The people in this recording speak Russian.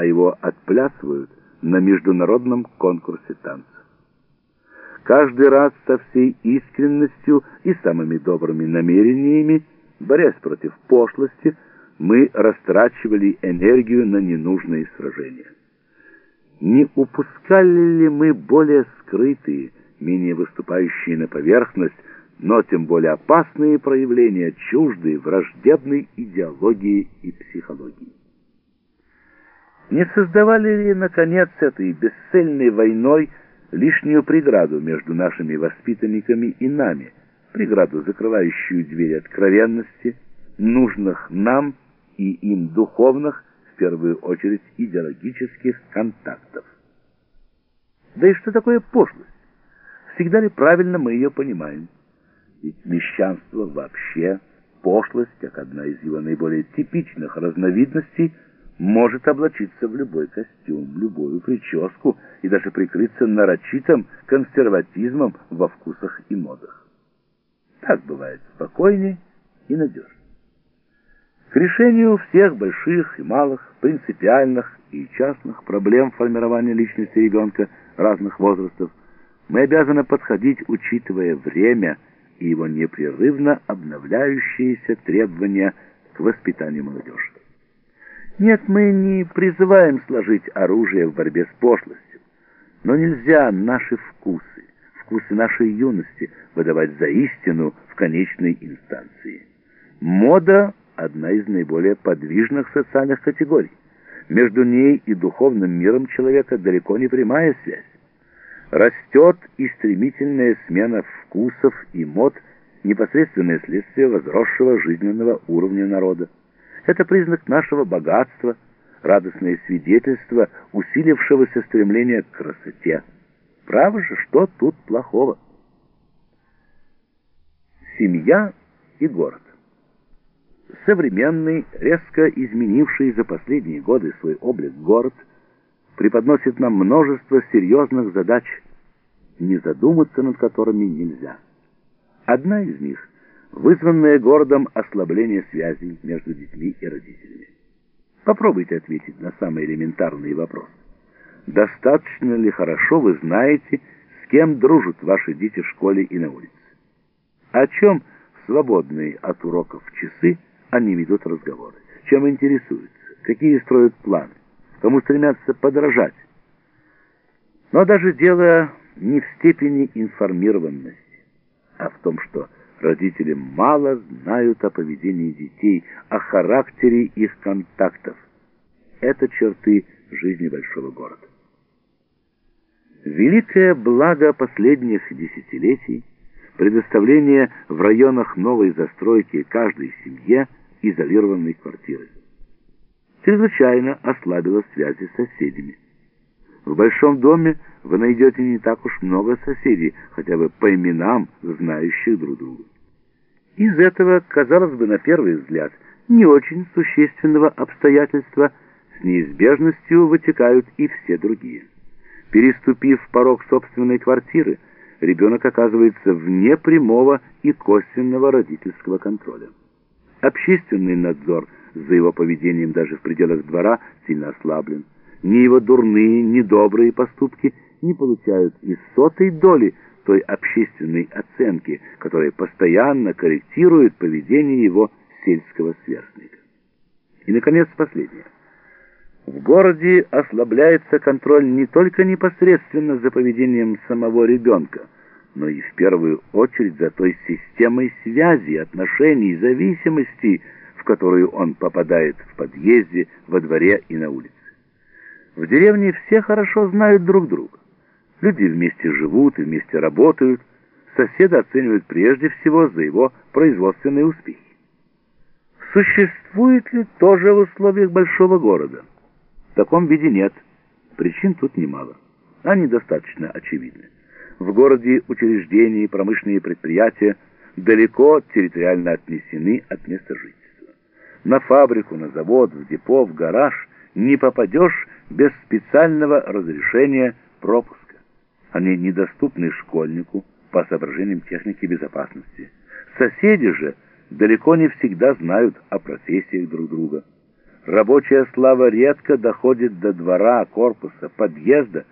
а его отплясывают на международном конкурсе танцев. Каждый раз со всей искренностью и самыми добрыми намерениями, борясь против пошлости, мы растрачивали энергию на ненужные сражения. Не упускали ли мы более скрытые, менее выступающие на поверхность, но тем более опасные проявления чуждой, враждебной идеологии и психологии? Не создавали ли, наконец, этой бесцельной войной лишнюю преграду между нашими воспитанниками и нами, преграду, закрывающую двери откровенности, нужных нам и им духовных, в первую очередь, идеологических контактов? Да и что такое пошлость? Всегда ли правильно мы ее понимаем? Ведь мещанство вообще, пошлость, как одна из его наиболее типичных разновидностей – может облачиться в любой костюм, любую прическу и даже прикрыться нарочитым консерватизмом во вкусах и модах. Так бывает спокойнее и надежнее. К решению всех больших и малых, принципиальных и частных проблем формирования личности ребенка разных возрастов мы обязаны подходить, учитывая время и его непрерывно обновляющиеся требования к воспитанию молодежи. Нет, мы не призываем сложить оружие в борьбе с пошлостью, но нельзя наши вкусы, вкусы нашей юности выдавать за истину в конечной инстанции. Мода – одна из наиболее подвижных социальных категорий. Между ней и духовным миром человека далеко не прямая связь. Растет и стремительная смена вкусов и мод – непосредственное следствие возросшего жизненного уровня народа. Это признак нашего богатства, радостное свидетельство усилившегося стремления к красоте. Право же, что тут плохого? Семья и город. Современный, резко изменивший за последние годы свой облик город преподносит нам множество серьезных задач, не задуматься над которыми нельзя. Одна из них вызванное городом ослабление связей между детьми и родителями. Попробуйте ответить на самый элементарный вопрос. Достаточно ли хорошо вы знаете, с кем дружат ваши дети в школе и на улице? О чем свободные от уроков часы они ведут разговоры? Чем интересуются? Какие строят планы? Кому стремятся подражать? Но даже дело не в степени информированности, а в том, что Родители мало знают о поведении детей, о характере их контактов. Это черты жизни большого города. Великое благо последних десятилетий – предоставление в районах новой застройки каждой семье изолированной квартиры. Чрезвычайно ослабило связи с соседями. В большом доме вы найдете не так уж много соседей, хотя бы по именам, знающих друг друга. Из этого, казалось бы, на первый взгляд, не очень существенного обстоятельства с неизбежностью вытекают и все другие. Переступив порог собственной квартиры, ребенок оказывается вне прямого и косвенного родительского контроля. Общественный надзор за его поведением даже в пределах двора сильно ослаблен. Ни его дурные, ни добрые поступки не получают и сотой доли той общественной оценки, которая постоянно корректирует поведение его сельского сверстника. И, наконец, последнее. В городе ослабляется контроль не только непосредственно за поведением самого ребенка, но и в первую очередь за той системой связи, отношений, зависимости, в которую он попадает в подъезде, во дворе и на улице. В деревне все хорошо знают друг друга. Люди вместе живут и вместе работают. Соседа оценивают прежде всего за его производственные успехи. Существует ли тоже в условиях большого города? В таком виде нет. Причин тут немало. Они достаточно очевидны. В городе учреждения и промышленные предприятия далеко территориально отнесены от места жительства. На фабрику, на завод, в депо, в гараж не попадешь без специального разрешения пропуска. Они недоступны школьнику по соображениям техники безопасности. Соседи же далеко не всегда знают о профессиях друг друга. Рабочая слава редко доходит до двора, корпуса, подъезда,